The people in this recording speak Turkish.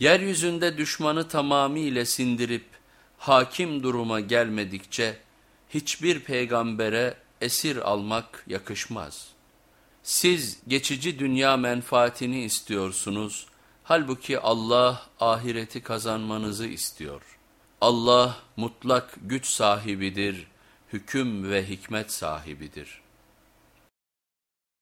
Yeryüzünde düşmanı tamamıyla sindirip hakim duruma gelmedikçe hiçbir peygambere esir almak yakışmaz. Siz geçici dünya menfaatini istiyorsunuz, halbuki Allah ahireti kazanmanızı istiyor. Allah mutlak güç sahibidir, hüküm ve hikmet sahibidir.''